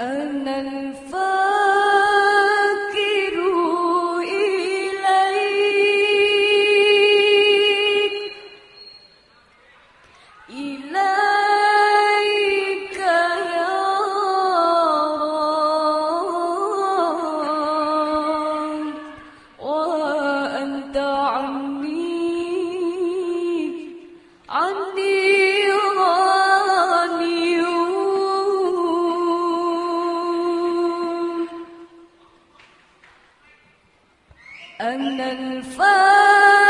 أنا الفاكر أنا الفاكر